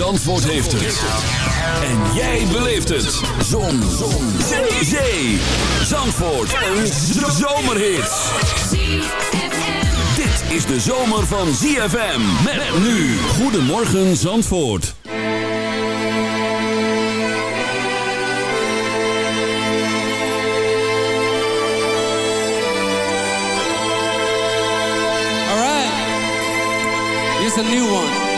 Zandvoort heeft het. En jij beleeft het. Zon. Zon. Zee. Zee. Zandvoort. Een zomerhit. Dit is de zomer van ZFM. Met nu. Goedemorgen Zandvoort. All right. Here's a new one.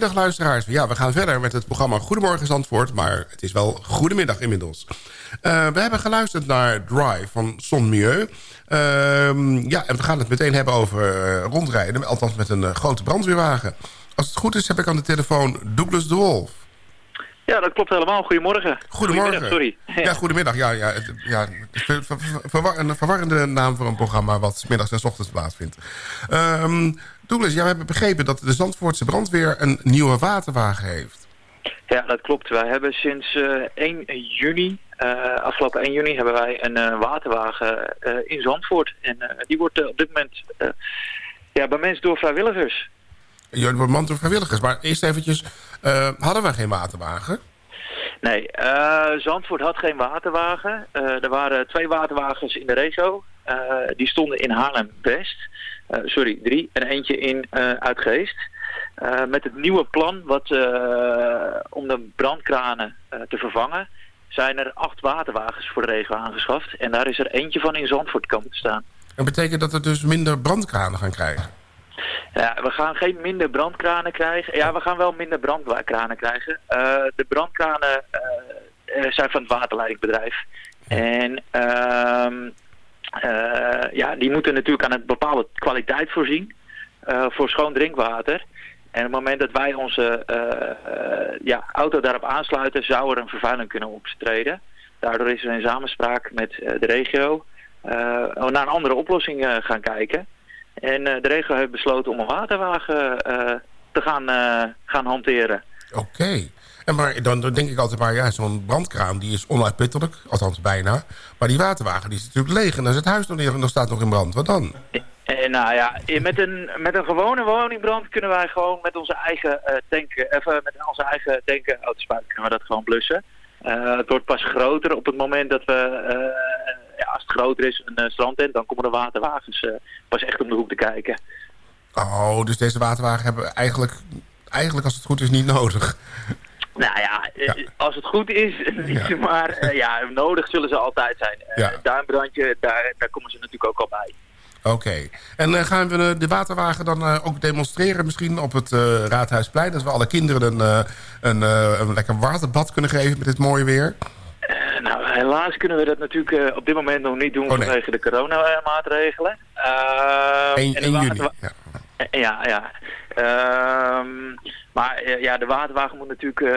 Goedemiddag luisteraars. Ja, we gaan verder met het programma Goedemorgen Zandvoort. Maar het is wel goedemiddag inmiddels. Uh, we hebben geluisterd naar Drive van Son Mieux. Uh, ja, en we gaan het meteen hebben over uh, rondrijden. Althans met een uh, grote brandweerwagen. Als het goed is heb ik aan de telefoon Douglas de Wolf. Ja, dat klopt helemaal. Goedemorgen. Goedemorgen. sorry. Ja, goedemiddag. Ja, ja, ja, ver, ver, ver, een verwarrende naam voor een programma... wat middags en s ochtends plaatsvindt. Um, Douglas, ja, we hebben begrepen dat de Zandvoortse brandweer... een nieuwe waterwagen heeft. Ja, dat klopt. Wij hebben sinds uh, 1 juni, uh, afgelopen 1 juni... hebben wij een uh, waterwagen in Zandvoort. En die wordt op dit moment ja, bemens door vrijwilligers. Jullie bemand door vrijwilligers. Maar eerst eventjes, hadden we geen waterwagen? Nee, uh, Zandvoort had geen waterwagen. Uh, er waren twee waterwagens in de regio. die stonden in Haarlem-West. Sorry, drie. En eentje in Uitgeest. met het nieuwe plan wat, om de brandkranen te vervangen zijn er acht waterwagens voor de regio aangeschaft. En daar is er eentje van in Zandvoort komen te staan. En betekent dat we dus minder brandkranen gaan krijgen? Ja, we gaan geen minder brandkranen krijgen. Ja, we gaan wel minder brandkranen krijgen. Uh, de brandkranen uh, zijn van het waterleidingbedrijf. En uh, ja, die moeten natuurlijk aan een bepaalde kwaliteit voorzien. voor schoon drinkwater. En op het moment dat wij onze uh, ja, auto daarop aansluiten, zou er een vervuiling kunnen optreden. Daardoor is er in samenspraak met de regio naar een andere oplossing gaan kijken. En de regio heeft besloten om een waterwagen te gaan, gaan hanteren. Oké. En maar dan, dan, denk ik altijd maar, ja, zo'n brandkraan die is onuitputtelijk, althans bijna. Maar die waterwagen die is natuurlijk leeg en dan is het huis nog, niet, nog staat nog in brand. Wat dan? En eh, nou ja, met een, met een gewone woningbrand kunnen wij gewoon met onze eigen uh, tanken, even met onze eigen tanken autospuit kunnen we dat gewoon blussen. Uh, het wordt pas groter op het moment dat we, ja, als het groter is, een strandtent, dan komen de waterwagens pas echt om de hoek te kijken. Oh, dus deze waterwagen hebben eigenlijk, eigenlijk als het goed is niet nodig. Nou ja, als het goed is, niet, maar ja, nodig zullen ze altijd zijn. Ja. Duinbrandje, daar, daar komen ze natuurlijk ook al bij. Oké. En uh, gaan we de waterwagen dan uh, ook demonstreren misschien op het uh, Raadhuisplein? Dat we alle kinderen een, een, een lekker waterbad kunnen geven met dit mooie weer? nou, helaas kunnen we dat natuurlijk op dit moment nog niet doen oh, vanwege de coronamaatregelen. 1, 1 juni, ja. Ja, ja. Ehm, maar eh, ja, de waterwagen moet natuurlijk uh,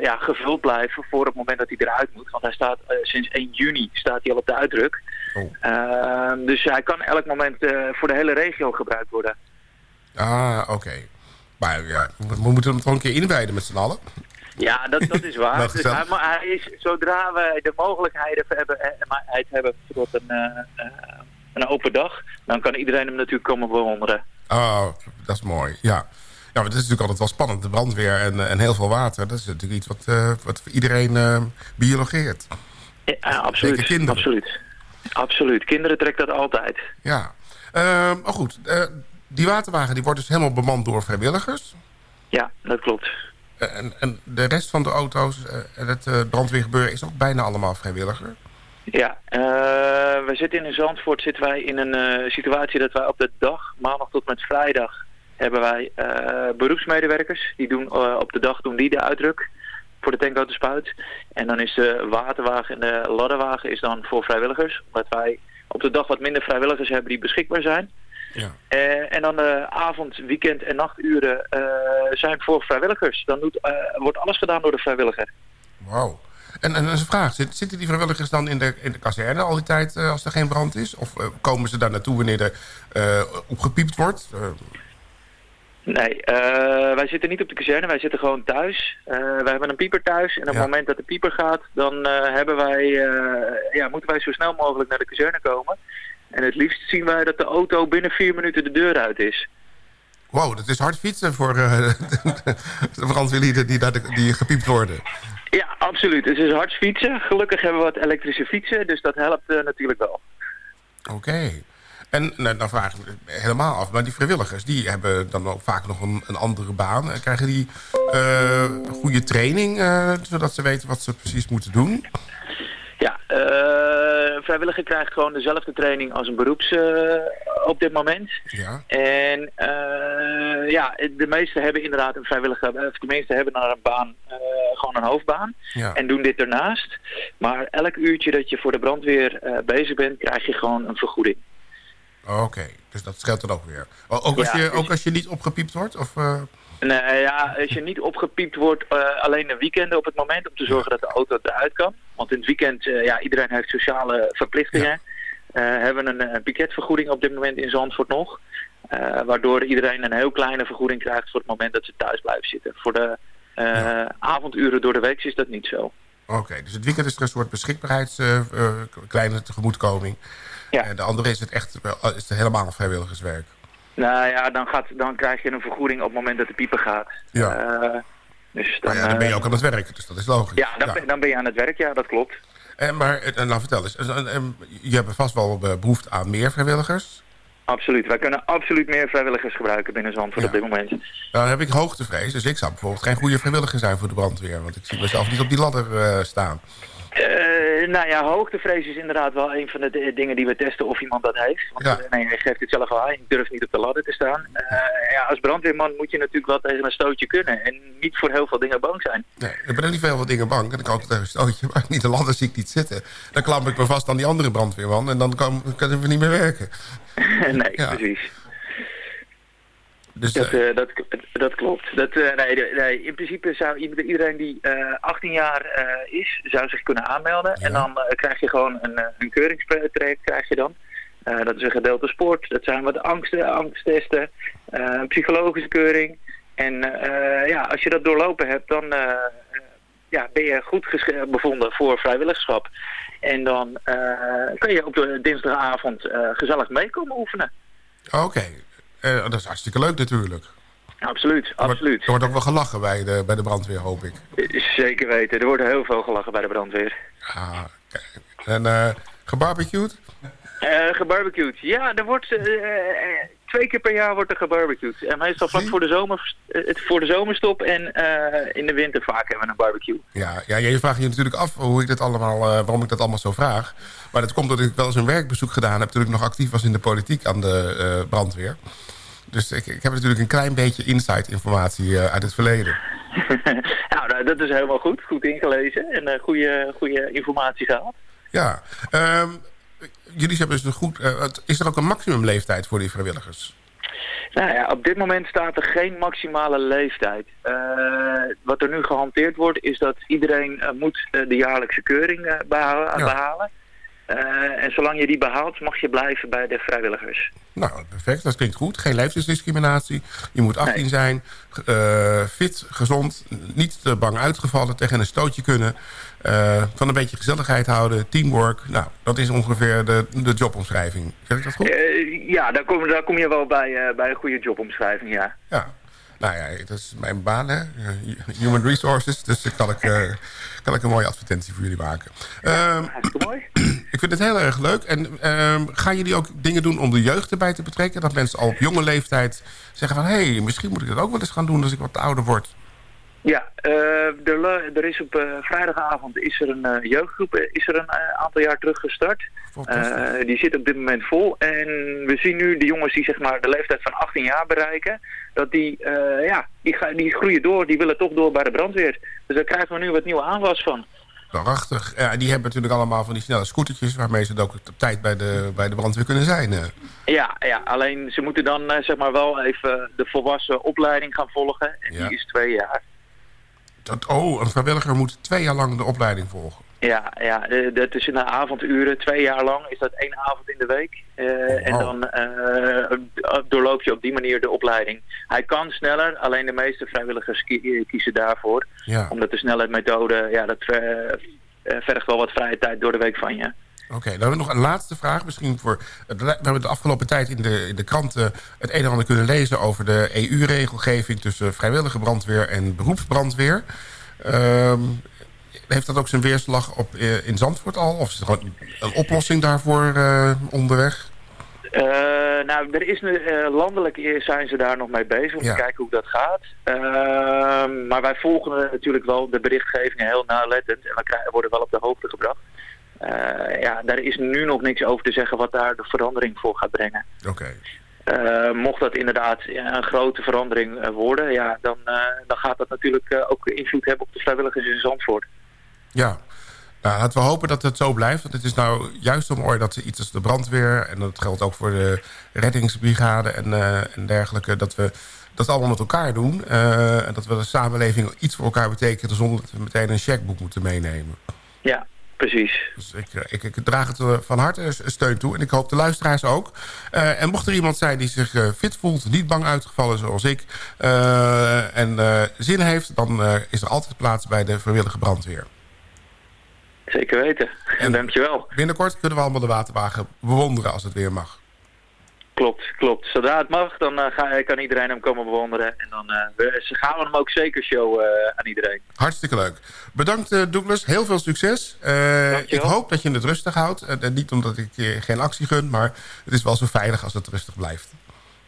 ja, gevuld blijven voor het moment dat hij eruit moet. Want hij staat sinds 1 juni staat hij al op de uitdruk. Oh. Ehm, dus hij kan elk moment voor de hele regio gebruikt worden. Ah, oké. Maar ja, we moeten hem toch een keer inwijden met z'n allen. Ja, dat, dat is waar. dus hij, maar hij is, zodra we de mogelijkheid hebben, hebben tot een, een open dag, dan kan iedereen hem natuurlijk komen bewonderen. Oh, dat is mooi, ja. Ja, maar het is natuurlijk altijd wel spannend. De brandweer en, eh, en heel veel water. Dat is natuurlijk iets wat, uh, wat voor iedereen uh, biologeert. Ja, absoluut. Kinderen. absoluut. Absoluut. Kinderen trekken dat altijd. Ja. Uh, maar goed, die waterwagen die wordt dus helemaal bemand door vrijwilligers. Ja, dat klopt. En, en de rest van de auto's en het brandweergebeuren is ook bijna allemaal vrijwilliger? Ja, uh, we zitten in Zandvoort zitten wij in een uh, situatie dat wij op de dag, maandag tot met vrijdag, hebben wij uh, beroepsmedewerkers. Die doen op de dag doen die de uitdruk voor de tankauto En dan is de waterwagen en de ladderwagen is dan voor vrijwilligers. Omdat wij op de dag wat minder vrijwilligers hebben die beschikbaar zijn. Ja. en dan de avond, weekend en nachturen zijn voor vrijwilligers. Dan doet, wordt alles gedaan door de vrijwilliger. Wauw. En, en een vraag, zitten die vrijwilligers dan in de, in de kazerne al die tijd uh, als er geen brand is? Of uh, komen ze daar naartoe wanneer er uh, opgepiept wordt? Nee, wij zitten niet op de kazerne, wij zitten gewoon thuis. wij hebben een pieper thuis en op het moment dat de pieper gaat, dan hebben wij, ja, moeten wij zo snel mogelijk naar de kazerne komen. En het liefst zien wij dat de auto binnen vier minuten de deur uit is. Wow, dat is hard fietsen voor de brandweerlieden die, die gepiept worden. Ja, absoluut. Het is hard fietsen. Gelukkig hebben we wat elektrische fietsen, dus dat helpt uh, natuurlijk wel. Oké. En nou, dan vraag ik me helemaal af, maar die vrijwilligers... die hebben dan ook vaak nog een, andere baan. Krijgen die uh, goede training, uh, zodat ze weten wat ze precies moeten doen? Vrijwilliger krijgt gewoon dezelfde training als een beroeps uh, op dit moment. Ja. En uh, ja, de meesten hebben inderdaad een vrijwilliger, of de meesten hebben naar een baan, gewoon een hoofdbaan. Ja. En doen dit ernaast. Maar elk uurtje dat je voor de brandweer bezig bent, krijg je gewoon een vergoeding. Oké, dus dat scheelt dan ook weer. Ook als, je, ook als je niet opgepiept wordt? Of, Nee, ja, als je niet opgepiept wordt, uh, alleen een weekenden op het moment... om te zorgen dat de auto eruit kan. Want in het weekend, uh, ja, iedereen heeft sociale verplichtingen. Ja. Uh, hebben we een, een piketvergoeding op dit moment in Zandvoort nog. waardoor iedereen een heel kleine vergoeding krijgt voor het moment dat ze thuis blijven zitten. Voor de avonduren door de week is dat niet zo. Oké, dus het weekend is er een soort beschikbaarheids kleine tegemoetkoming. Ja. En de andere is het echt is het helemaal vrijwilligerswerk. Nou ja, dan, gaat, dan krijg je een vergoeding op het moment dat de pieper gaat. Ja. Uh, dus dan, ja, dan ben je eh, ook aan het werk, dus dat is logisch. Ja, dan, Ben, dan ben je aan het werk, ja, dat klopt. En, maar, en, nou, vertel eens. je hebt vast wel behoefte aan meer vrijwilligers. Absoluut. Wij kunnen absoluut meer vrijwilligers gebruiken binnen Zandvoort op dit moment. Nou, dan heb ik hoogtevrees. Dus ik zou bijvoorbeeld geen goede vrijwilliger zijn voor de brandweer. Want ik zie mezelf niet op die ladder uh, staan. Uh, nou ja, hoogtevrees is inderdaad wel een van de dingen die we testen of iemand dat heeft. Want ja. Eh, nee, hij geeft het zelf al aan, ik durf niet op de ladder te staan. Uh, ja, als brandweerman moet je natuurlijk wel tegen een stootje kunnen en niet voor heel veel dingen bang zijn. Nee, ik ben niet voor heel veel dingen bang en ik kan tegen een stootje, maar niet de ladder zie ik niet zitten. Dan klamp ik me vast aan die andere brandweerman en dan kan, kunnen we niet meer werken. nee, precies. Dus, dat, uh, dat, dat klopt. Dat, uh, nee, nee, in principe zou iedereen die uh, 18 jaar is, zou zich kunnen aanmelden. En dan krijg je gewoon een, een keuringstraject krijg je dan. dat is een gedeelte sport. Dat zijn wat angsten, angsttesten, een psychologische keuring. En ja, als je dat doorlopen hebt, dan ja, ben je goed bevonden voor vrijwilligschap. En dan kun je op de dinsdagavond gezellig meekomen oefenen. Oké, uh, dat is hartstikke leuk natuurlijk. Absoluut, absoluut. Er wordt ook wel gelachen bij de, bij de brandweer, hoop ik. Zeker weten. Er wordt heel veel gelachen bij de brandweer. Ah, En uh, gebarbecued? Uh, gebarbecued. Ja, er wordt twee keer per jaar wordt er gebarbecued. En meestal vlak voor de, zomer, voor de zomerstop en in de winter vaak hebben we een barbecue. Ja, ja je vraagt je natuurlijk af hoe ik dit allemaal, waarom ik dat allemaal zo vraag. Maar dat komt omdat ik wel eens een werkbezoek gedaan heb... toen ik nog actief was in de politiek aan de brandweer. Dus ik, ik heb natuurlijk een klein beetje insight informatie eh, uit het verleden. nou, dat is helemaal goed. Goed ingelezen en uh, goede, goede informatie gehad. Ja, um, jullie hebben dus een goed... Uh, is er ook een maximumleeftijd voor die vrijwilligers? Nou ja, op dit moment staat er geen maximale leeftijd. Uh, wat er nu gehanteerd wordt is dat iedereen moet de jaarlijkse keuring behalen. Ja. behalen. Uh, en zolang je die behaalt, mag je blijven bij de vrijwilligers. Nou, perfect. Dat klinkt goed. Geen leeftijdsdiscriminatie. Je moet 18 nee. zijn, uh, fit, gezond, niet te bang uitgevallen, tegen een stootje kunnen. Uh, van een beetje gezelligheid houden, teamwork. Nou, dat is ongeveer de, de jobomschrijving. Zeg ik dat goed? ja, daar kom, daar kom je wel bij, bij een goede jobomschrijving, ja. Ja. Nou ja, dat is mijn baan, hè. Human Resources. Dus kan ik, uh, kan ik een mooie advertentie voor jullie maken. Ja, um, hartstikke mooi. Ik vind het heel erg leuk. En um, gaan jullie ook dingen doen om de jeugd erbij te betrekken? Dat mensen al op jonge leeftijd zeggen van... hé, hey, misschien moet ik dat ook wel eens gaan doen als ik wat ouder word. Ja, er, er, is op uh, vrijdagavond is er een uh, jeugdgroep is er een aantal jaar terug gestart. die zit op dit moment vol. En we zien nu de jongens die zeg maar de leeftijd van 18 jaar bereiken, dat die, ja, die, die groeien door, die willen toch door bij de brandweer. Dus daar krijgen we nu wat nieuwe aanwas van. Prachtig. Ja, die hebben natuurlijk allemaal van die snelle scootertjes... waarmee ze ook op tijd bij de, bij de brandweer kunnen zijn. Ja, ja, alleen ze moeten dan zeg maar wel even de volwassen opleiding gaan volgen. En die is twee jaar. Dat, oh, een vrijwilliger moet twee jaar lang de opleiding volgen. Ja, ja dat is in de avonduren. Twee jaar lang is dat één avond in de week. Uh, En dan uh, doorloop je op die manier de opleiding. Hij kan sneller, alleen de meeste vrijwilligers kiezen daarvoor. Ja. Omdat de snelheidmethode, ja, dat vergt wel wat vrije tijd door de week van je. Oké, dan hebben we nog een laatste vraag. Misschien voor, we hebben de afgelopen tijd in de, in de kranten het een en ander kunnen lezen... over de EU-regelgeving tussen vrijwillige brandweer en beroepsbrandweer. Um, heeft dat ook zijn weerslag op, uh, in Zandvoort al? Of is er een oplossing daarvoor uh, onderweg? Uh, nou, er is nu, landelijk zijn ze daar nog mee bezig om ja. te kijken hoe dat gaat. Ehm, maar wij volgen natuurlijk wel de berichtgevingen heel nauwlettend. En we krijgen, worden wel op de hoogte gebracht. Uh, ja, daar is nu nog niks over te zeggen wat daar de verandering voor gaat brengen. Oké. Okay. Uh, mocht dat inderdaad ja, een grote verandering worden, ja, dan, dan gaat dat natuurlijk ook invloed hebben op de vrijwilligers in Zandvoort. Ja, nou, laten we hopen dat het zo blijft. Want het is nou juist zo mooi dat ze iets als de brandweer... en dat geldt ook voor de reddingsbrigade en, en dergelijke... dat we dat allemaal met elkaar doen. en dat we de samenleving iets voor elkaar betekenen... zonder dat we meteen een checkboek moeten meenemen. Ja, Precies. Dus ik, eh, ik, ik, draag het eh, van harte steun toe. En ik hoop de luisteraars ook. Uh, en mocht er iemand zijn die zich fit voelt, niet bang uitgevallen zoals ik... Uh, en zin heeft, dan is er altijd plaats bij de vrijwillige brandweer. Zeker weten. En dankjewel. Binnenkort kunnen we allemaal de waterwagen bewonderen als het weer mag. Klopt, klopt. Zodra het mag, dan uh, ga, kan iedereen hem komen bewonderen. En dan uh, we, gaan we hem ook zeker showen uh, aan iedereen. Hartstikke leuk. Bedankt Douglas, heel veel succes. ik hoop dat je het rustig houdt. niet omdat ik je geen actie gun, maar het is wel zo veilig als het rustig blijft.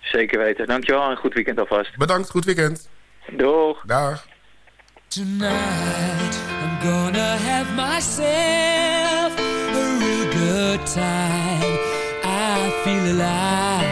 Zeker weten. Dankjewel en goed weekend alvast. Bedankt, goed weekend. Doeg. Dag. Tonight I'm gonna have myself a real good time. Feel alive.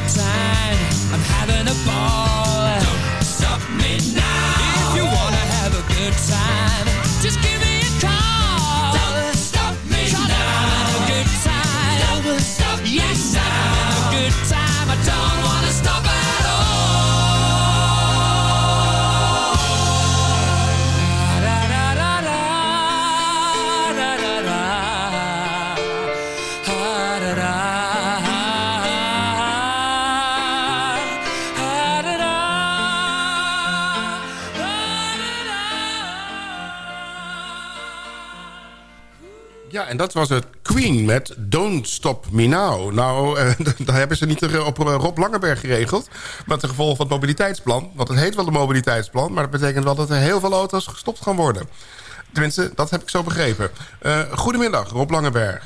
good time. I'm having a ball. En dat was het Queen met Don't Stop Me Now. Nou, eh, daar hebben ze niet op eh, Rob Langenberg geregeld. Met de gevolg van het mobiliteitsplan. Want het heet wel een mobiliteitsplan. Maar dat betekent wel dat er heel veel auto's gestopt gaan worden. Tenminste, dat heb ik zo begrepen. Uh, goedemiddag, Rob Langenberg.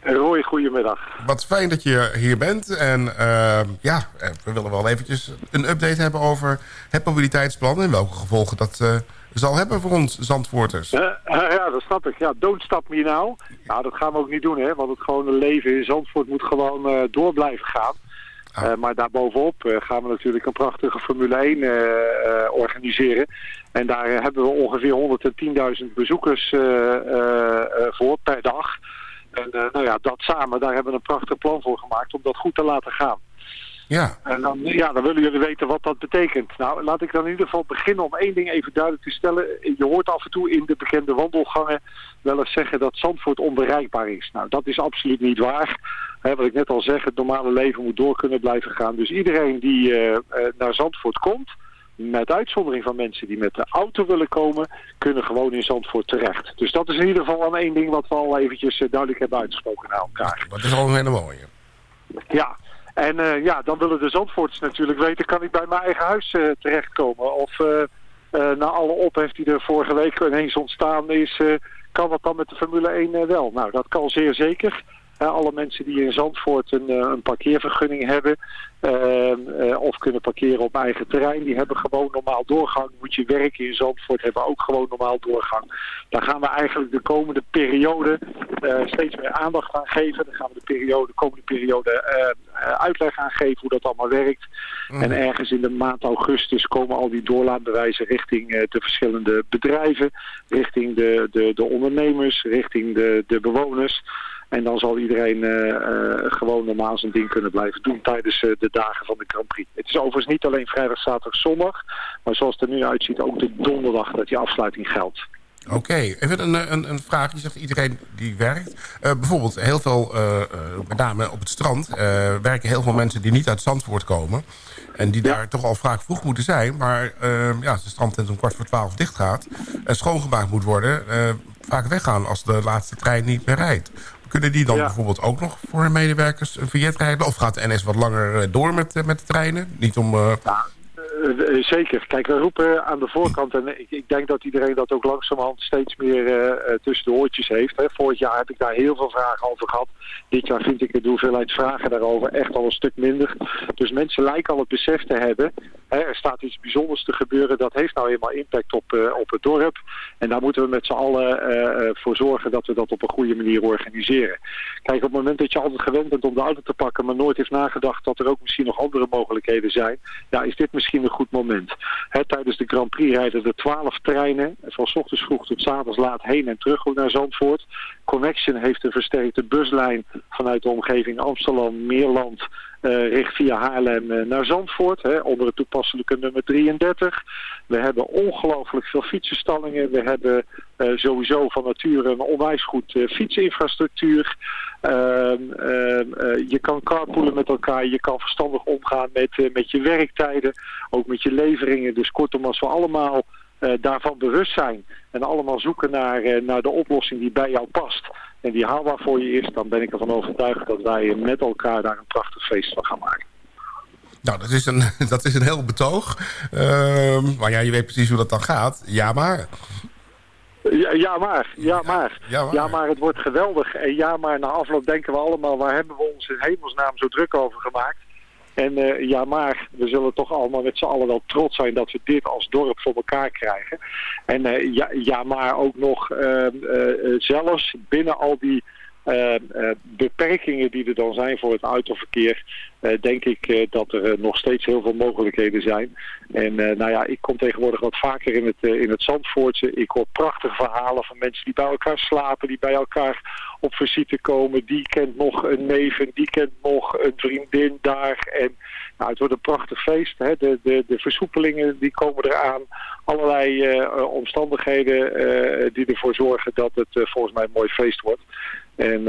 Roy, goedemiddag. Wat fijn dat je hier bent. En uh, ja, we willen wel eventjes een update hebben over het mobiliteitsplan... en welke gevolgen dat uh, zal hebben voor ons Zandvoorters. Uh, ja, dat snap ik. Ja, don't stop me now. Nou, dat gaan we ook niet doen, hè. Want het gewone leven in Zandvoort moet gewoon door blijven gaan. Ah. maar daarbovenop gaan we natuurlijk een prachtige Formule 1 organiseren. En daar hebben we ongeveer 110.000 bezoekers voor per dag... En nou ja, dat samen, daar hebben we een prachtig plan voor gemaakt om dat goed te laten gaan. Ja. En dan, ja, dan willen jullie weten wat dat betekent. Nou, laat ik dan in ieder geval beginnen om één ding even duidelijk te stellen. Je hoort af en toe in de bekende wandelgangen wel eens zeggen dat Zandvoort onbereikbaar is. Nou, dat is absoluut niet waar. He, wat ik net al zeg, het normale leven moet door kunnen blijven gaan. Dus iedereen die uh, naar Zandvoort komt, met uitzondering van mensen die met de auto willen komen, kunnen gewoon in Zandvoort terecht. Dus dat is in ieder geval aan één ding wat we al eventjes duidelijk hebben uitgesproken naar elkaar. Dat is al een hele mooie. Ja, en uh, ja, dan willen de Zandvoorters natuurlijk weten, kan ik bij mijn eigen huis uh, terechtkomen? Of uh, na alle ophef die er vorige week ineens ontstaan is, kan dat dan met de Formule 1 wel? Nou, dat kan zeer zeker alle mensen die in Zandvoort een, eh, een parkeervergunning hebben ehm, eh, of kunnen parkeren op eigen terrein, die hebben gewoon normaal doorgang. Moet je werken in Zandvoort, hebben ook gewoon normaal doorgang. Daar gaan we eigenlijk de komende periode eh, steeds meer aandacht aan geven. Daar gaan we de, periode, de komende periode uitleg aan geven hoe dat allemaal werkt. Mhm. En ergens in de maand augustus komen al die doorlaatbewijzen richting de verschillende bedrijven, richting de, de, de ondernemers, richting de, de bewoners. En dan zal iedereen uh, gewoon normaal zijn ding kunnen blijven doen tijdens uh, de dagen van de Grand Prix. Het is overigens niet alleen vrijdag, zaterdag, zondag. Maar zoals het er nu uitziet ook de donderdag dat die afsluiting geldt. Oké, even een, een, een, vraag. Je zegt iedereen die werkt. Uh, bijvoorbeeld heel veel, uh, met name op het strand... werken heel veel mensen die niet uit Zandvoort komen. En die daar toch al vaak vroeg moeten zijn. Maar ja, als de strandtent om kwart voor twaalf dicht gaat... en schoongemaakt moet worden... vaak weggaan als de laatste trein niet meer rijdt. Kunnen die dan bijvoorbeeld ook nog voor hun medewerkers een vignet rijden? Of gaat de NS wat langer eh, door met, eh, met de treinen? Niet om... Uh... Uh, zeker. Kijk, we roepen aan de voorkant, en ik, ik, denk dat iedereen dat ook langzamerhand steeds meer uh, tussen de oortjes heeft. Hè. Vorig jaar heb ik daar heel veel vragen over gehad. Dit jaar vind ik de hoeveelheid vragen daarover echt al een stuk minder. Dus mensen lijken al het besef te hebben, hè, er staat iets bijzonders te gebeuren, dat heeft nou eenmaal impact op, op het dorp. En daar moeten we met z'n allen voor zorgen dat we dat op een goede manier organiseren. Kijk, op het moment dat je altijd gewend bent om de auto te pakken, maar nooit heeft nagedacht dat er ook misschien nog andere mogelijkheden zijn, ja, is dit misschien goed moment. tijdens de Grand Prix rijden er twaalf treinen, van s ochtends vroeg tot s avonds laat heen en terug naar Zandvoort. Connection heeft een versterkte buslijn vanuit de omgeving Amsterdam, Meerland, richt via Haarlem uh, naar Zandvoort, hè, onder het toepasselijke nummer 33. We hebben ongelooflijk veel fietsenstallingen. We hebben uh, sowieso van nature een onwijs goed fietsinfrastructuur. Ehm, ehm, je kan carpoolen met elkaar, je kan verstandig omgaan met, met je werktijden, ook met je leveringen. Dus kortom, als we allemaal daarvan bewust zijn en allemaal zoeken naar, naar de oplossing die bij jou past en die haalbaar voor je is, dan ben ik ervan overtuigd dat wij met elkaar daar een prachtig feest van gaan maken. Nou, dat is een, dat is een heel betoog. Uh, maar ja, je weet precies hoe dat dan gaat. Ja, maar... Ja, ja, maar. Ja, maar. Ja, maar. Ja, maar het wordt geweldig. En ja, maar na afloop denken we allemaal... waar hebben we ons in hemelsnaam zo druk over gemaakt? En uh, ja, maar we zullen toch allemaal met z'n allen wel trots zijn dat we dit als dorp voor elkaar krijgen. En uh, ja, ja, maar ook nog uh, zelfs binnen al die beperkingen die er dan zijn voor het autoverkeer, denk ik dat er nog steeds heel veel mogelijkheden zijn. En nou ja, ik kom tegenwoordig wat vaker in het, in het Zandvoortse. Ik hoor prachtige verhalen van mensen die bij elkaar slapen, die bij elkaar op visite komen. Die kent nog een neef en die kent nog een vriendin daar. En nou, het wordt een prachtig feest. Hè. De, de, de versoepelingen die komen eraan. Allerlei omstandigheden die ervoor zorgen dat het volgens mij een mooi feest wordt. En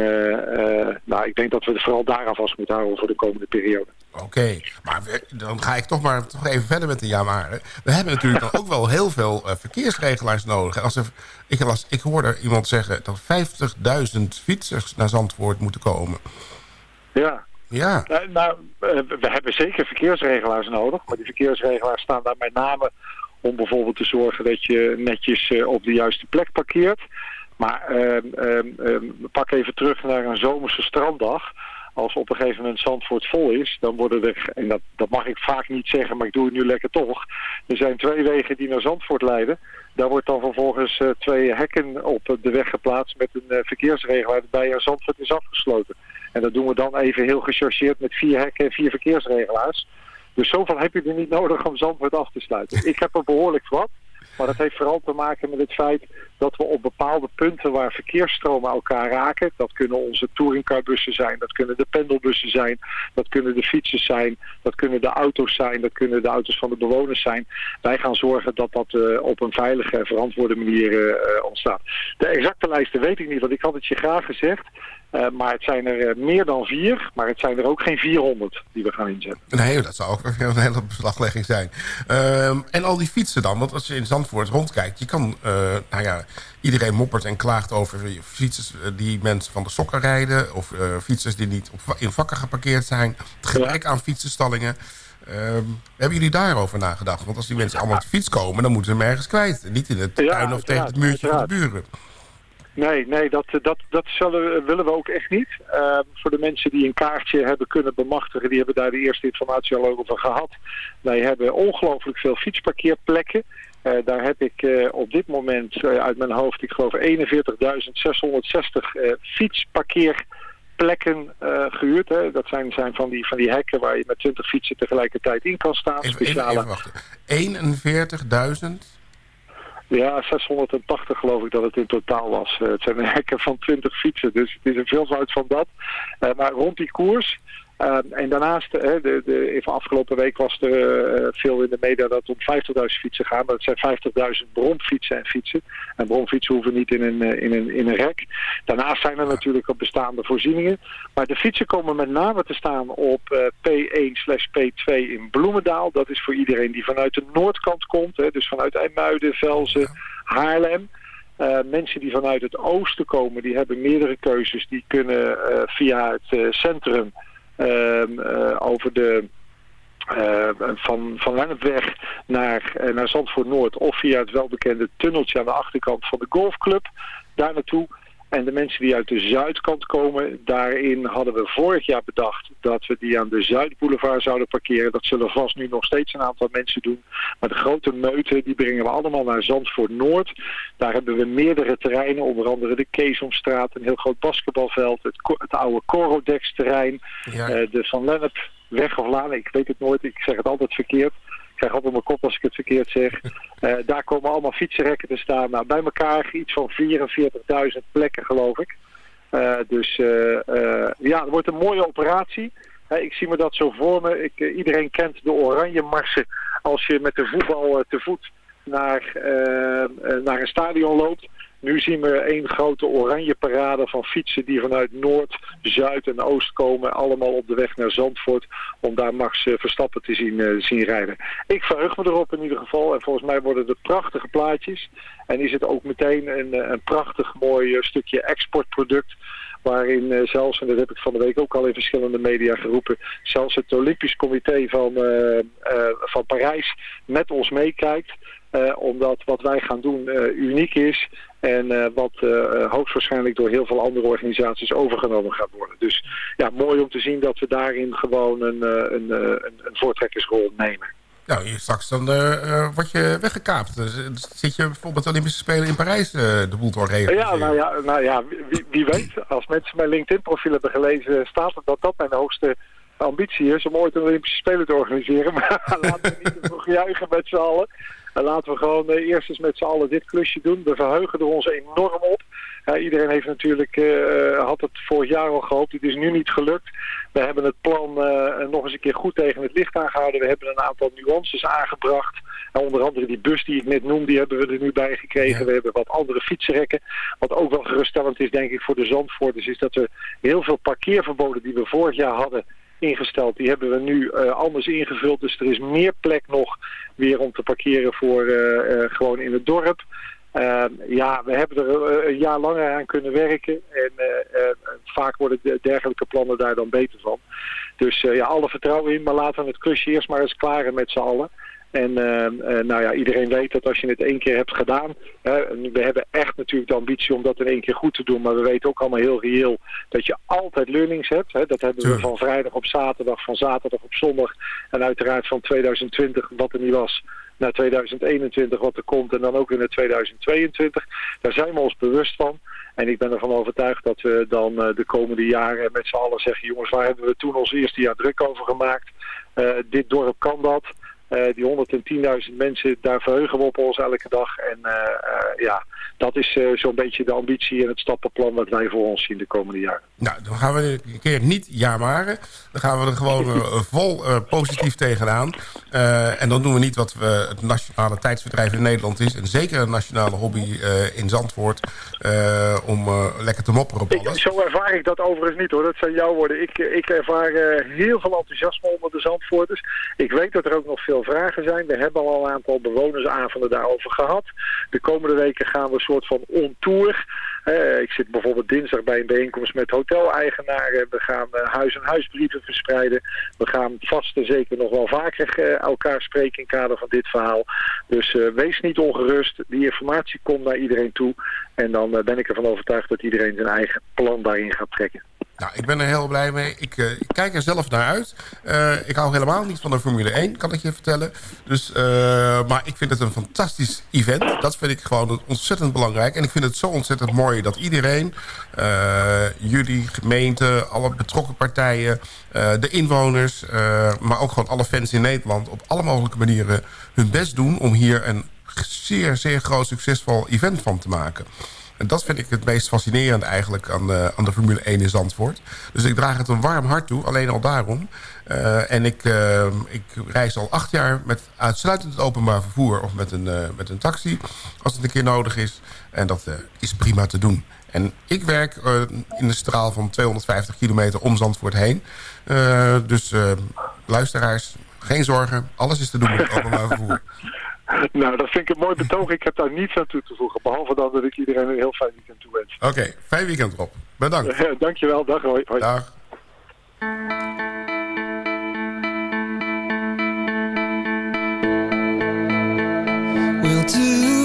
nou, ik denk dat we er vooral daaraan vast moeten houden voor de komende periode. Oké, maar dan ga ik toch maar toch even verder met de jamaren. We hebben natuurlijk dan ook wel heel veel uh, verkeersregelaars nodig. Als er, ik, las, ik hoorde iemand zeggen dat 50.000 fietsers naar Zandvoort moeten komen. Ja. Ja. Nou, nou we hebben zeker verkeersregelaars nodig. Maar die verkeersregelaars staan daar met name om bijvoorbeeld te zorgen dat je netjes op de juiste plek parkeert. Maar uh, pak even terug naar een zomerse stranddag als op een gegeven moment Zandvoort vol is, dan worden er, en dat, dat mag ik vaak niet zeggen, maar ik doe het nu lekker toch. Er zijn twee wegen die naar Zandvoort leiden. Daar wordt dan vervolgens uh, twee hekken op de weg geplaatst met een verkeersregelaar waarbij Zandvoort is afgesloten. En dat doen we dan even heel gechargeerd met vier hekken en vier verkeersregelaars. Dus zoveel heb je er niet nodig om Zandvoort af te sluiten. Ik heb er behoorlijk wat. Maar dat heeft vooral te maken met het feit dat we op bepaalde punten waar verkeersstromen elkaar raken, dat kunnen onze touringcarbussen zijn, dat kunnen de pendelbussen zijn, dat kunnen de fietsers zijn, dat kunnen de auto's zijn, dat kunnen de auto's van de bewoners zijn. Wij gaan zorgen dat dat uh, op een veilige en verantwoorde manier uh, ontstaat. De exacte lijsten weet ik niet, want ik had het je graag gezegd. Uh, maar het zijn er meer dan vier, maar het zijn er ook geen 400 die we gaan inzetten. Nee, dat zou ook een hele beslaglegging zijn. Uh, en al die fietsen dan, want als je in Zandvoort rondkijkt... je kan, nou ja, iedereen moppert en klaagt over fietsers die mensen van de sokken rijden... of fietsers die niet op, in vakken geparkeerd zijn. Het gebrek aan fietsenstallingen. Ehm, hebben jullie daarover nagedacht? Want als die mensen allemaal op de fiets komen, dan moeten ze hem ergens kwijt. Niet in het tuin ja, of tegen het muurtje van de buren. Nee, nee dat, dat, dat zullen, willen we ook echt niet. Uh, voor de mensen die een kaartje hebben kunnen bemachtigen... die hebben daar de eerste informatie al over gehad. Wij hebben ongelooflijk veel fietsparkeerplekken. Uh, daar heb ik uh, op dit moment uit mijn hoofd, ik geloof 41.660 fietsparkeerplekken gehuurd. Hè. Dat zijn, zijn van, die, van die hekken waar je met 20 fietsen tegelijkertijd in kan staan. Even, speciale... even, even wachten. 41.000? Ja, 680 geloof ik dat het in totaal was. Het zijn hekken van 20 fietsen, dus het is een veelvoud van dat. Maar rond die koers en daarnaast, uh, de, de, even afgelopen week was er uh, veel in de media dat het om 50.000 fietsen gaan. Maar het zijn 50.000 bromfietsen en fietsen. En bromfietsen hoeven niet in een, in, een, in een rek. Daarnaast zijn er natuurlijk ook bestaande voorzieningen. Maar de fietsen komen met name te staan op P1 slash P2 in Bloemendaal. Dat is voor iedereen die vanuit de noordkant komt. Hè, dus vanuit IJmuiden, Velzen, Haarlem. Uh, mensen die vanuit het oosten komen, die hebben meerdere keuzes. Die kunnen uh, via het uh, centrum over de... Uh, van, van Lennepweg naar, uh, naar Zandvoort Noord of via het welbekende tunneltje aan de achterkant van de golfclub daar naartoe. En de mensen die uit de zuidkant komen, daarin hadden we vorig jaar bedacht dat we die aan de Zuidboulevard zouden parkeren. Dat zullen vast nu nog steeds een aantal mensen doen. Maar de grote meuten, die brengen we allemaal naar Zandvoort Noord. Daar hebben we meerdere terreinen, onder andere de Keesomstraat, een heel groot basketbalveld, het, het oude Corodex terrein, ja. uh, de Van Lennep weg of laan, ik weet het nooit, ik zeg het altijd verkeerd krijg altijd mijn kop als ik het verkeerd zeg. Uh, daar komen allemaal fietsenrekken te staan. Nou, bij elkaar iets van 44.000 plekken, geloof ik. Uh, dus uh, ja, het wordt een mooie operatie. ik zie me dat zo voor me. Ik, iedereen kent de oranje marsen als je met de voetbal te voet naar, naar een stadion loopt. Nu zien we één grote oranje parade van fietsen die vanuit Noord, Zuid en Oost komen. Allemaal op de weg naar Zandvoort om daar Max Verstappen te zien, uh, zien rijden. Ik verheug me erop in ieder geval. En volgens mij worden het prachtige plaatjes. En is het ook meteen een, een prachtig mooi stukje exportproduct waarin zelfs, en dat heb ik van de week ook al in verschillende media geroepen, zelfs het Olympisch Comité van, van Parijs met ons meekijkt. omdat wat wij gaan doen uniek is en uh, wat uh, hoogstwaarschijnlijk door heel veel andere organisaties overgenomen gaat worden. Dus ja, mooi om te zien dat we daarin gewoon een, een, een, een voortrekkersrol nemen. Nou, straks dan uh, word je weggekaapt. Dus, zit je bijvoorbeeld Olympische Spelen in Parijs de boel te regelen? Ja, nou ja, nou ja wie, wie weet. Als mensen mijn LinkedIn-profiel hebben gelezen, staat er dat dat mijn hoogste ambitie is om ooit een Olympische Spelen te organiseren. Maar laten we niet te vroeg juichen met z'n allen. En laten we gewoon uh, eerst eens met z'n allen dit klusje doen. We verheugen er ons enorm op. Uh, iedereen heeft natuurlijk, uh, had het vorig jaar al gehoopt. Het is nu niet gelukt. We hebben het plan nog eens een keer goed tegen het licht aangehouden. We hebben een aantal nuances aangebracht. En onder andere die bus die ik net noemde, die hebben we er nu bij gekregen. Ja. We hebben wat andere fietsenrekken. Wat ook wel geruststellend is, denk ik, voor de Zandvoorters... is dat we heel veel parkeerverboden die we vorig jaar hadden ingesteld. Die hebben we nu uh, anders ingevuld. Dus er is meer plek nog weer om te parkeren voor uh, uh, gewoon in het dorp. ja, we hebben er een jaar langer aan kunnen werken. En vaak worden de dergelijke plannen daar dan beter van. Dus ja, alle vertrouwen in. Maar laten we het klusje eerst maar eens klaren met z'n allen. En uh, uh, nou ja, iedereen weet dat als je het één keer hebt gedaan... we hebben echt natuurlijk de ambitie om dat in één keer goed te doen... maar we weten ook allemaal heel reëel dat je altijd learnings hebt. Hè? Dat hebben we van vrijdag op zaterdag, van zaterdag op zondag... en uiteraard van 2020, wat er niet was naar 2021 wat er komt en dan ook weer naar 2022. Daar zijn we ons bewust van. En ik ben ervan overtuigd dat we dan uh, de komende jaren met z'n allen zeggen... jongens, waar hebben we toen ons eerste jaar druk over gemaakt? Uh, dit dorp kan dat. Die 110.000 mensen, daar verheugen we op ons elke dag. En ja, dat is zo'n beetje de ambitie en het stappenplan wat wij voor ons zien de komende jaren. Nou, dan gaan we een keer niet jaarmaren. Dan gaan we er gewoon vol positief tegenaan. en dan doen we niet wat we het nationale tijdsbedrijf in Nederland is. En zeker een nationale hobby in Zandvoort. om lekker te mopperen op alles. Zo ervaar ik dat overigens niet hoor. Dat zijn jouw woorden. Ik, ik ervaar heel veel enthousiasme onder de Zandvoorters. Ik weet dat er ook nog veel vragen zijn. We hebben al een aantal bewonersavonden daarover gehad. De komende weken gaan we een soort van on-tour. ik zit bijvoorbeeld dinsdag bij een bijeenkomst met hoteleigenaren. We gaan uh, huis-en-huisbrieven verspreiden. We gaan vast en zeker nog wel vaker uh, elkaar spreken in kader van dit verhaal. Dus wees niet ongerust. Die informatie komt naar iedereen toe. En dan ben ik ervan overtuigd dat iedereen zijn eigen plan daarin gaat trekken. Nou, ik ben er heel blij mee. Ik, ik kijk er zelf naar uit. Uh, ik hou helemaal niet van de Formule 1, kan ik je vertellen. Dus, uh, maar ik vind het een fantastisch event. Dat vind ik gewoon ontzettend belangrijk. En ik vind het zo ontzettend mooi dat iedereen... jullie, gemeente, alle betrokken partijen... de inwoners, maar ook gewoon alle fans in Nederland... op alle mogelijke manieren hun best doen... om hier een zeer, zeer groot succesvol event van te maken. En dat vind ik het meest fascinerende eigenlijk aan de, aan de Formule 1 in Zandvoort. Dus ik draag het een warm hart toe, alleen al daarom. Uh, en ik, uh, ik reis al acht jaar met uitsluitend openbaar vervoer... of met een, met een taxi, als het een keer nodig is. En dat is prima te doen. En ik werk in een straal van 250 kilometer om Zandvoort heen. dus luisteraars, geen zorgen. Alles is te doen met openbaar vervoer. Nou, dat vind ik een mooi betoog. Ik heb daar niets aan toe te voegen. Behalve dan dat ik iedereen een heel fijn weekend toewens. Oké, fijn weekend Rob. Bedankt. Ja, dankjewel. Dag hoi. hoi. Dag. We'll do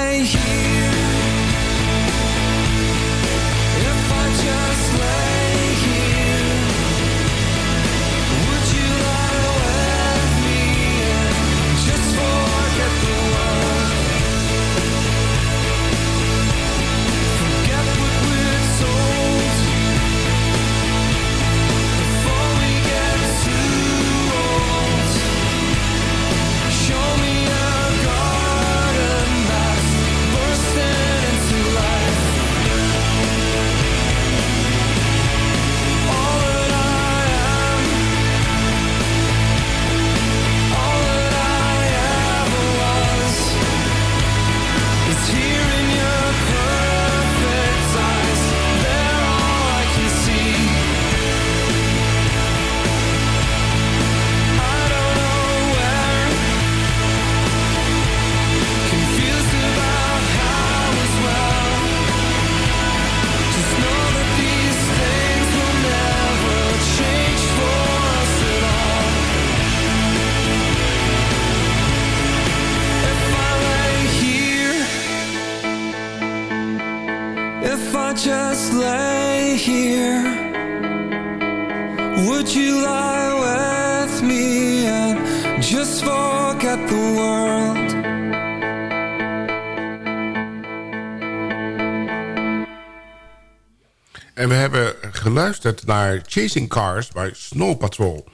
I hear En we hebben geluisterd naar Chasing Cars bij Snow Patrol.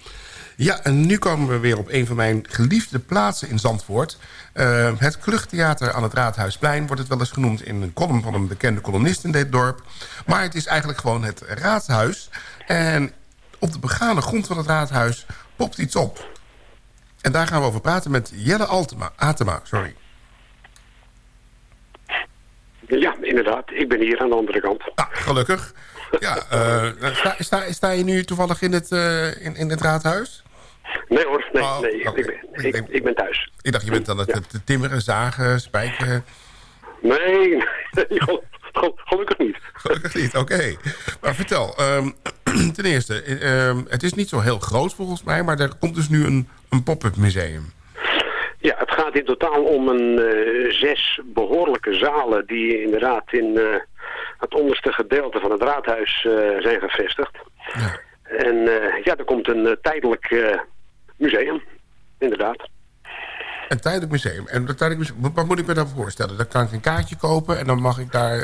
Ja, en nu komen we weer op een van mijn geliefde plaatsen in Zandvoort. Uh, het Kluchttheater aan het Raadhuisplein wordt het wel eens genoemd... in een column van een bekende columnist in dit dorp. Maar het is eigenlijk gewoon het raadhuis. En op de begane grond van het raadhuis popt iets op. En daar gaan we over praten met Jelle Altema, Atema. Sorry. Ja, inderdaad. Ik ben hier aan de andere kant. Ah, gelukkig. Ja, uh, sta, sta, sta, je nu toevallig in het, uh, in, in het raadhuis? Nee hoor, nee, oh, nee okay. ik, ben, ik, ik, ben thuis. Ik dacht, je bent aan het ja. timmeren, zagen, spijkeren. Nee, nee gelukkig niet. Gelukkig niet, oké. Okay. Maar vertel, um, ten eerste, um, het is niet zo heel groot volgens mij... maar er komt dus nu een, een pop-up museum. Ja, het gaat in totaal om een uh, zes behoorlijke zalen... die inderdaad in het onderste gedeelte van het raadhuis uh, zijn gevestigd. Ja. En ja, er komt een tijdelijk museum, inderdaad. Een tijdelijk museum. En dat tijdelijk museum, wat moet ik me dan voorstellen? Dan kan ik een kaartje kopen en dan mag ik daar...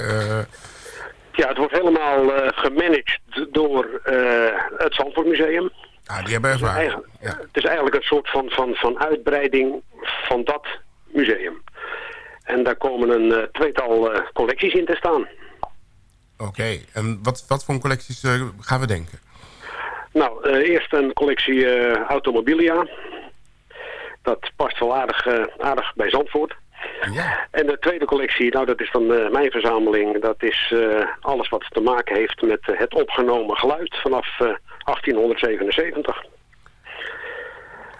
Ja, het wordt helemaal uh, gemanaged door uh, het Zandvoortmuseum. Ah, die hebben ervaring. Ja. Het is eigenlijk een soort van, van, van uitbreiding van dat museum. En daar komen een tweetal collecties in te staan. Oké, en wat, wat voor collecties gaan we denken? Nou, eerst een collectie automobilia dat past wel aardig, aardig bij Zandvoort. Ja. En de tweede collectie, nou dat is dan mijn verzameling. Dat is alles wat te maken heeft met het opgenomen geluid vanaf 1877.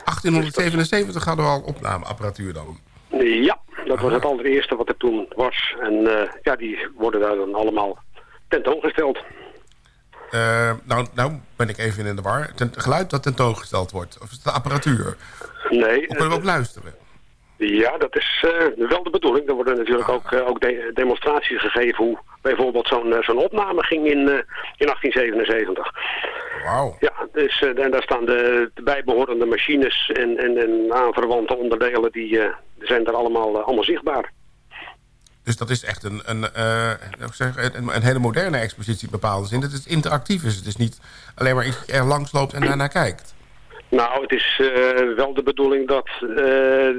1877 hadden we al opnameapparatuur dan? Ja, dat was het allereerste wat er toen was. En ja, die worden daar dan allemaal tentoongesteld. Uh, nou, nou ben ik even in de war. Ten, geluid dat tentoongesteld wordt. Of is het de apparatuur? Nee. Of kunnen we ook luisteren? Ja, dat is uh, wel de bedoeling. Er worden natuurlijk ah. ook, uh, ook de demonstraties gegeven... hoe bijvoorbeeld zo'n zo'n opname ging in, in 1877. Wauw. Ja, dus, en daar staan de, de bijbehorende machines en, en, en aanverwante onderdelen... die zijn daar allemaal, allemaal zichtbaar. Dus dat is echt een, een, zeg, een, een, hele moderne expositie in bepaalde zin. Dat het interactief is. Het is niet alleen maar iets er langs loopt en daarnaar kijkt. Nou, het is uh, wel de bedoeling dat uh,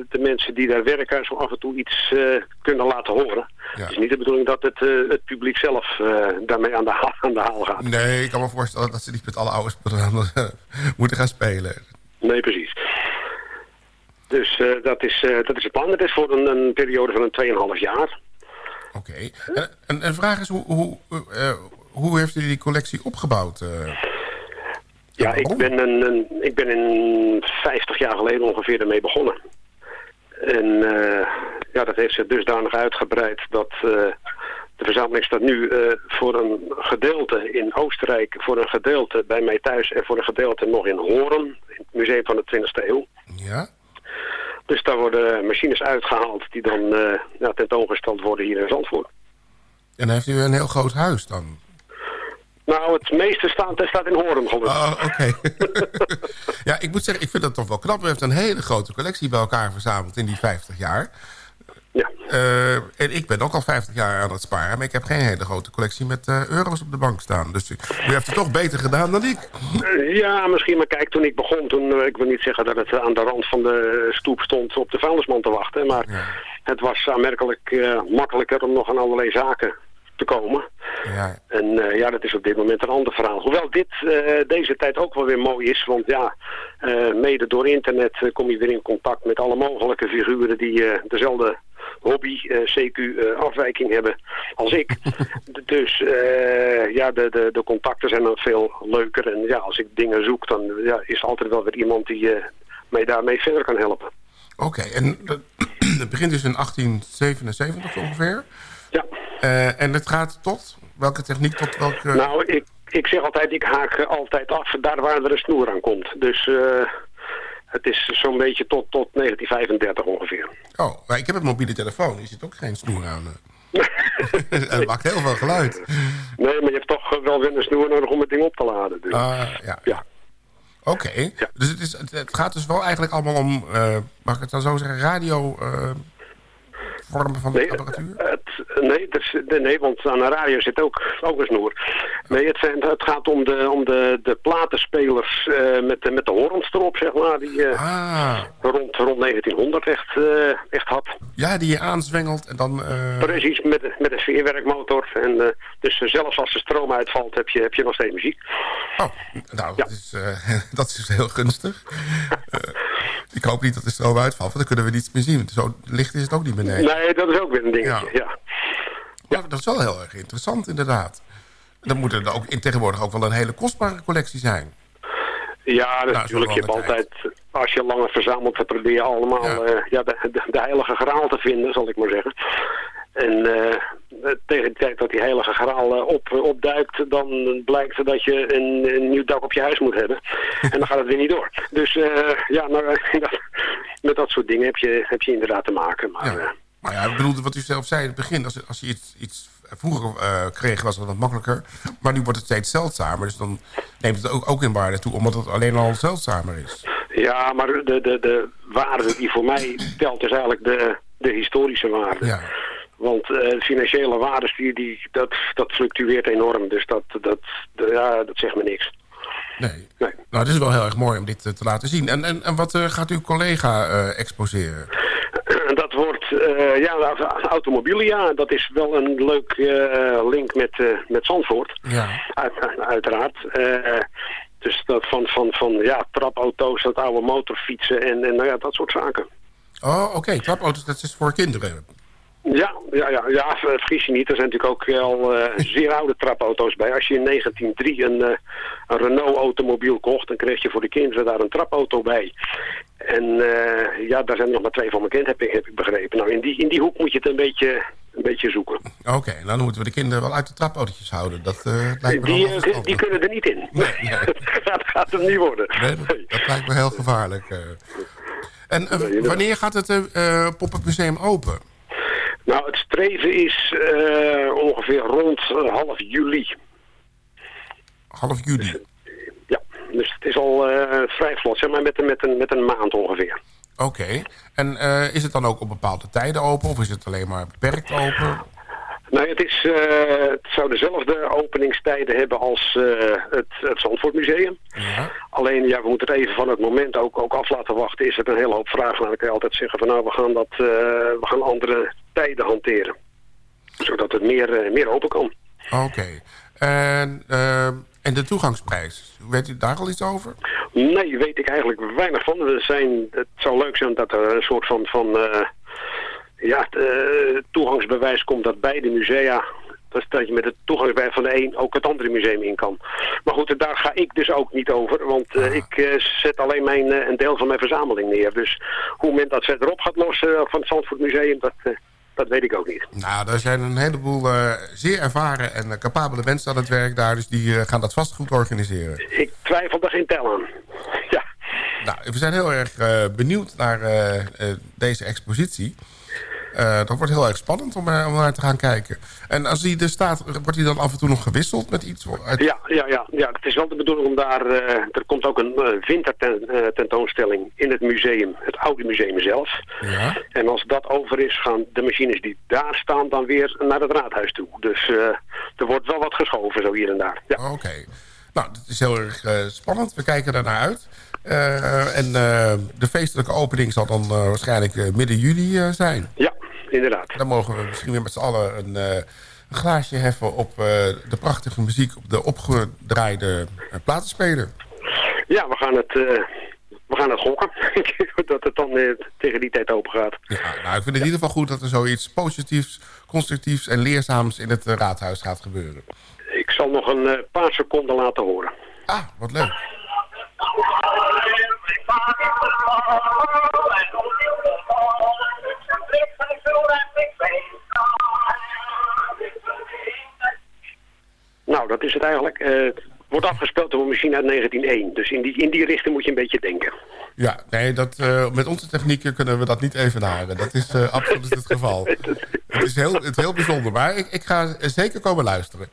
de mensen die daar werken... zo af en toe iets kunnen laten horen. Ja. Het is niet de bedoeling dat het, het publiek zelf daarmee aan de, haal, aan de haal gaat. Nee, ik kan me voorstellen dat ze niet met alle oude spullen moeten gaan spelen. Nee, precies. Dus dat, is, dat is het plan. Het is voor een, een periode van een 2,5 jaar. Oké. Okay. En, en, vraag is, hoe, hoe, uh, hoe heeft u die collectie opgebouwd? Uh, ja, ik ben, een, een, ik ben in 50 jaar geleden ongeveer ermee begonnen. En uh, ja, dat heeft zich dusdanig uitgebreid dat de verzameling staat nu voor een gedeelte in Oostenrijk, voor een gedeelte bij mij thuis en voor een gedeelte nog in Horen, in het museum van de 20e eeuw. Ja. Dus daar worden machines uitgehaald die dan uh, ja, tentoongesteld worden hier in Zandvoort. En heeft u een heel groot huis dan? Nou, het meeste staat, staat in Hoorn, gelukkig. Oh, oké. ja, ik moet zeggen, ik vind dat toch wel knap. U heeft een hele grote collectie bij elkaar verzameld in die 50 jaar. Ja. Uh, en ik ben ook al 50 jaar aan het sparen. Maar ik heb geen hele grote collectie met uh, euro's op de bank staan. Dus u, u heeft het toch beter gedaan dan ik. Uh, ja, misschien. Maar kijk, toen ik begon... Toen, ik wil niet zeggen dat het aan de rand van de stoep stond op de vuilnisman te wachten. Maar ja. het was aanmerkelijk makkelijker om nog aan allerlei zaken te komen. Ja. En uh, ja, dat is op dit moment een ander verhaal. Hoewel dit uh, deze tijd ook wel weer mooi is. Want ja, uh, mede door internet kom je weer in contact met alle mogelijke figuren die dezelfde hobby, CQ, afwijking hebben als ik. dus ja, de, de, de contacten zijn dan veel leuker. En ja, als ik dingen zoek, dan ja, is er altijd wel weer iemand die mij daarmee verder kan helpen. Oké, en het begint dus in 1877 ongeveer? Ja. Uh, en het gaat tot? Welke techniek tot welke... Nou, ik, ik zeg altijd, ik haak altijd af daar waar er een snoer aan komt. Dus uh, het is zo'n beetje tot, tot 1935 ongeveer. Oh, maar ik heb een mobiele telefoon. Er zit ook geen snoer aan. het maakt heel veel geluid. Nee, maar je hebt toch wel weer een snoer nodig om het ding op te laden. Dus. Ah, ja. Ja. Oké, dus het, is, het, het gaat dus wel eigenlijk allemaal om, eh, mag ik het dan zo zeggen, radio eh, vormen van de Nee, apparatuur? het, nee, is, want aan de radio zit ook, ook een snoer. Nee, het, zijn, het gaat om de, om de, de platenspelers eh, met, de, met de horens erop, zeg maar, die Ah, rond, rond 1900 echt, eh, echt had. ja, die je aanzwengelt en dan... Precies, met, met een veerwerkmotor. En, dus zelfs als de stroom uitvalt, heb je, heb je nog steeds muziek. Oh, nou, Ja. dat, is, dat is heel gunstig. Ik hoop niet dat de stroom uitvalt, want dan kunnen we niets meer zien. Zo licht is het ook niet meer, nee. Nee, dat is ook weer een dingetje, Ja. ja. Ja, dat is wel heel erg interessant, inderdaad. Dan moet er ook in tegenwoordig ook wel een hele kostbare collectie zijn. Ja, Nou, natuurlijk. Je hebt altijd, als je langer verzamelt, dan probeer je allemaal Ja. ja. ja, de, de, de heilige graal te vinden, zal ik maar zeggen. En eh, tegen de tijd dat die heilige graal eh, op, opduikt, dan blijkt dat je een, een nieuw dak op je huis moet hebben. en dan gaat het weer niet door. Dus eh, ja, nou, dat, met dat soort dingen heb je, heb je inderdaad te maken. Maar, Ja. Eh, Maar ja, ik bedoel, wat u zelf zei in het begin... als, als je iets, iets vroeger eh, kreeg, was het wat makkelijker. Maar nu wordt het steeds zeldzamer. Dus dan neemt het ook, ook in waarde toe, omdat het alleen al zeldzamer is. ja, maar de, de, de waarde die voor mij telt is eigenlijk de, de historische waarde. Ja. Want eh, financiële waardes, die, die, dat, dat fluctueert enorm. Dus dat, dat, ja, dat zegt me niks. Nee. Nee. Nou, het is wel heel erg mooi om dit eh, te laten zien. En, en, en wat eh, gaat uw collega eh, exposeren? Dat wordt, eh ja, automobilia. Dat is wel een leuk eh, link met, eh, met Zandvoort. Ja. Uit- uiteraard. Dus dat van, van, van ja, trapauto's, dat oude motorfietsen en, en nou ja, dat soort zaken. Oh, oké. Trapauto's, dat is voor kinderen. Ja, ja, ja, ja, vergis je niet. Er zijn natuurlijk ook al eh, zeer oude trapauto's bij. Als je in 1903 een, een Renault-automobiel kocht, dan kreeg je voor de kinderen daar een trapauto bij. En eh, ja, daar zijn er nog maar twee van bekend, heb ik, heb ik begrepen. Nou, in die, in die hoek moet je het een beetje, een beetje zoeken. Oké, dan moeten we de kinderen wel uit de trapautootjes houden. Dat eh, lijkt me Die, wel eh, die kunnen er niet in. Nee, nee. dat gaat hem niet worden. Nee, dat, dat lijkt me heel gevaarlijk. En wanneer gaat het Pop-up Museum open? Nou, het streven is eh, ongeveer rond half juli. Half juli. Dus het is al eh, vrij vlot, zeg maar met, een- met, een, met een maand ongeveer. Oké. En eh, is het dan ook op bepaalde tijden open? Of is het alleen maar beperkt open? Nee, het, is, eh, het zou dezelfde openingstijden hebben als het, het Zandvoortmuseum. Ja. Alleen, ja, we moeten het even van het moment ook, ook af laten wachten. Is het een hele hoop vragen, dan kan je altijd zeggen van nou, we gaan, dat, we gaan andere tijden hanteren. Zodat het meer, meer open kan. Oké. En, eh, en de toegangsprijs? Weet u daar al iets over? Nee, weet ik eigenlijk weinig van. Er zijn, het zou leuk zijn dat er een soort van, van eh, ja, eh, toegangsbewijs komt dat beide musea... Dus dat je met het toegangsbewijs van de een ook het andere museum in kan. Maar goed, daar ga ik dus ook niet over. Want eh, Ah. ik zet alleen mijn, een deel van mijn verzameling neer. Dus hoe men dat verderop gaat lossen van het Zandvoort Museum, dat, dat weet ik ook niet. Nou, er zijn een heleboel eh, zeer ervaren en eh, capabele mensen aan het werk daar. Dus die eh, gaan dat vast goed organiseren. Ik twijfel er geen tel aan. Ja. Nou, we zijn heel erg benieuwd naar deze expositie. Eh, dat wordt heel erg spannend om, eh, om naar te gaan kijken. En als die er staat, wordt die dan af en toe nog gewisseld met iets? Uit... Ja, ja, ja, ja, het is wel de bedoeling om daar... eh, er komt ook een wintertentoonstelling in het museum, het oude museum zelf. Ja. En als dat over is, gaan de machines die daar staan dan weer naar het raadhuis toe. Dus er wordt wel wat geschoven zo hier en daar. Ja. Oké. Okay. Nou, dat is heel erg spannend. We kijken er naar uit. En de feestelijke opening zal dan waarschijnlijk midden juli zijn. Ja, inderdaad. Dan mogen we misschien weer met z'n allen een, een, glaasje heffen op de prachtige muziek op de opgedraaide platenspeler. Ja, we gaan het, we gaan het gokken. dat het dan tegen die tijd open gaat. Ja, nou, ik vind het in ieder geval goed dat er zoiets positiefs, constructiefs en leerzaams in het raadhuis gaat gebeuren. Ik zal nog een paar seconden laten horen. Ah, wat leuk. Nou, dat is het eigenlijk. Uh, het wordt afgespeeld door een machine uit 1901. Dus in die, in die richting moet je een beetje denken. Ja, nee, dat, uh, met onze technieken kunnen we dat niet evenaren. Dat is uh, absoluut het geval. Het is heel, het heel bijzonder, maar ik, ik ga zeker komen luisteren.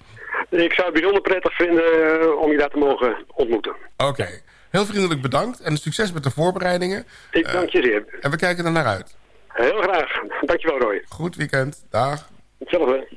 Ik zou het bijzonder prettig vinden eh, om je daar te mogen ontmoeten. Oké. Heel vriendelijk bedankt en succes met de voorbereidingen. Ik dank je zeer. En we kijken er naar uit. Heel graag. Dankjewel Roy. Goed weekend. Dag. Hetzelfde.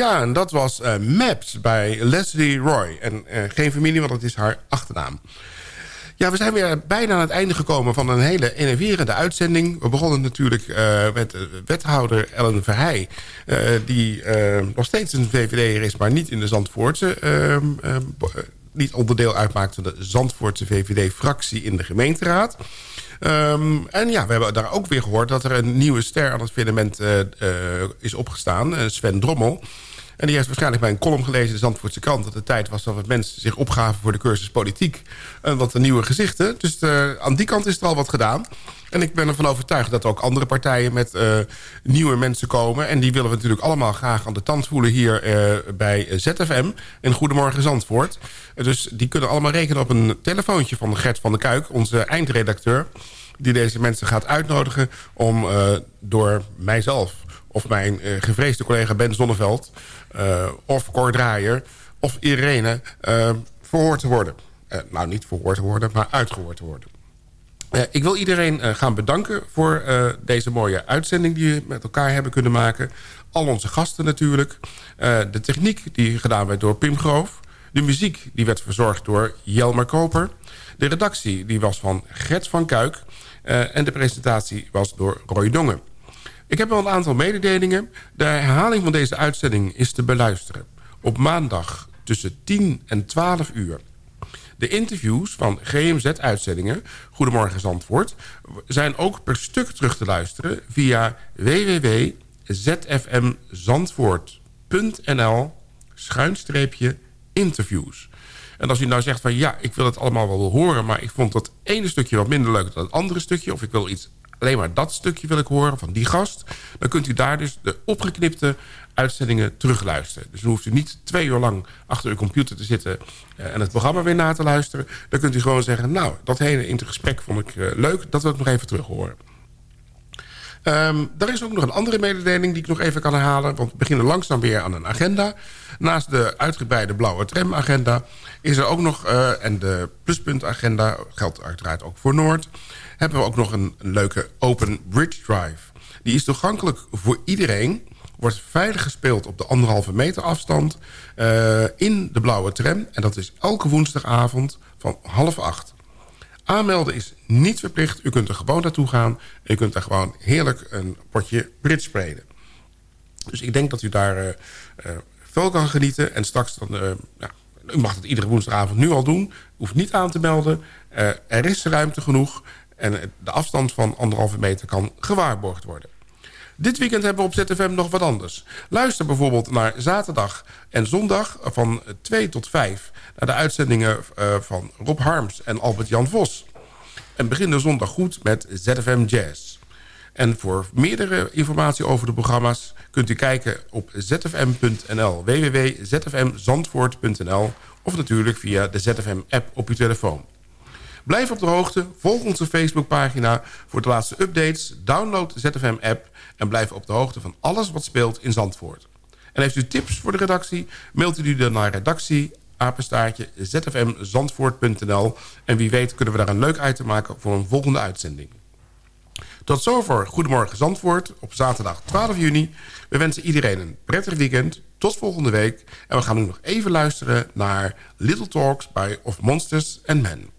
Ja, en dat was eh, Maps bij Leslie Roy. En eh, geen familie, want het is haar achternaam. Ja, we zijn weer bijna aan het einde gekomen van een hele enerverende uitzending. We begonnen natuurlijk eh, met wethouder Ellen Verheij... die nog steeds een VVD'er is, maar niet in de Zandvoortse... ehm, ehm, eh, niet onderdeel uitmaakt van de Zandvoortse VVD-fractie in de gemeenteraad. Ehm, en ja, we hebben daar ook weer gehoord dat er een nieuwe ster aan het filament is opgestaan. Sven Drommel. En die heeft waarschijnlijk bij een column gelezen de Zandvoortse krant... dat het tijd was dat mensen zich opgaven voor de cursus politiek. En wat nieuwe gezichten. Dus eh, aan die kant is er al wat gedaan. En ik ben ervan overtuigd dat ook andere partijen met eh, nieuwe mensen komen. En die willen we natuurlijk allemaal graag aan de tand voelen hier eh, bij ZFM. En Goedemorgen Zandvoort. Eh, dus die kunnen allemaal rekenen op een telefoontje van Gert van der Kuik, onze eindredacteur die deze mensen gaat uitnodigen om eh, door mijzelf of mijn eh, gevreesde collega Ben Zonneveld... eh, of Cor Draaier of Irene eh, verhoord te worden. Eh, nou, niet verhoord te worden, maar uitgehoord te worden. Ik wil iedereen gaan bedanken voor deze mooie uitzending... die we met elkaar hebben kunnen maken. Al onze gasten natuurlijk. De techniek die gedaan werd door Pim Groof. De muziek die werd verzorgd door Jelmer Koper. De redactie die was van Gert van Kuik. En de presentatie was door Roy Dongen. Ik heb wel een aantal mededelingen. De herhaling van deze uitzending is te beluisteren. Op maandag tussen 10 en 12 uur. De interviews van GMZ-uitzendingen, Goedemorgen Zandvoort... zijn ook per stuk terug te luisteren via www.zfmzandvoort.nl schuinstreepje interviews. En als u nou zegt van ja, ik wil het allemaal wel horen... maar ik vond dat ene stukje wat minder leuk dan het andere stukje... of ik wil iets, alleen maar dat stukje wil ik horen van die gast... dan kunt u daar dus de opgeknipte uitzendingen terugluisteren. Dus dan hoeft u niet twee uur lang achter uw computer te zitten... eh, en het programma weer na te luisteren. Dan kunt u gewoon zeggen... nou, dat hele intergesprek vond ik eh, leuk, dat wil ik nog even terug horen. Ehm er is ook nog een andere mededeling die ik nog even kan herhalen. Want we beginnen langzaam weer aan een agenda. Naast de uitgebreide blauwe tram-agenda... is er ook nog, eh, en de pluspuntagenda... geldt uiteraard ook voor Noord... hebben we ook nog een, een leuke Open Bridge Drive. Die is toegankelijk voor iedereen... wordt veilig gespeeld op de anderhalve meter afstand... eh, in de blauwe tram. En dat is elke woensdagavond van half acht. Aanmelden is niet verplicht. U kunt er gewoon naartoe gaan. U kunt daar gewoon heerlijk een potje bridge spelen. Dus ik denk dat u daar eh, eh, veel kan genieten. En straks dan... eh, ja, u mag het iedere woensdagavond nu al doen. U hoeft niet aan te melden. Er is ruimte genoeg. En de afstand van anderhalve meter kan gewaarborgd worden. Dit weekend hebben we op ZFM nog wat anders. Luister bijvoorbeeld naar zaterdag en zondag van 2 tot 5... naar de uitzendingen eh, van Rob Harms en Albert-Jan Vos. En begin de zondag goed met ZFM Jazz. En voor meerdere informatie over de programma's... kunt u kijken op zfm.nl, www.zfmzandvoort.nl... of natuurlijk via de ZFM-app op uw telefoon. Blijf op de hoogte, volg onze Facebookpagina voor de laatste updates... download de ZFM-app en blijf op de hoogte van alles wat speelt in Zandvoort. En heeft u tips voor de redactie, mailt u dan naar redactie apenstaartje zfmzandvoort.nl. En wie weet kunnen we daar een leuk item maken voor een volgende uitzending. Tot zover Goedemorgen Zandvoort op zaterdag 12 juni. We wensen iedereen een prettig weekend. Tot volgende week. En we gaan nu nog even luisteren naar Little Talks by Of Monsters and Men.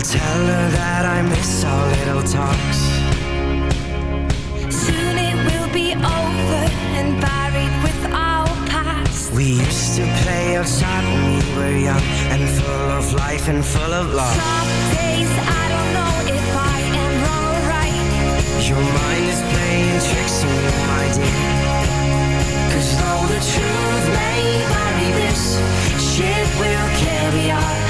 Well, tell her that I miss our little talks. Soon it will be over and buried with our past. We used to play outside when we were young and full of life and full of love. Some days I don't know if I am wrong or right. Your mind is playing tricks on you, my dear. Cause though the truth may vary, this ship will carry our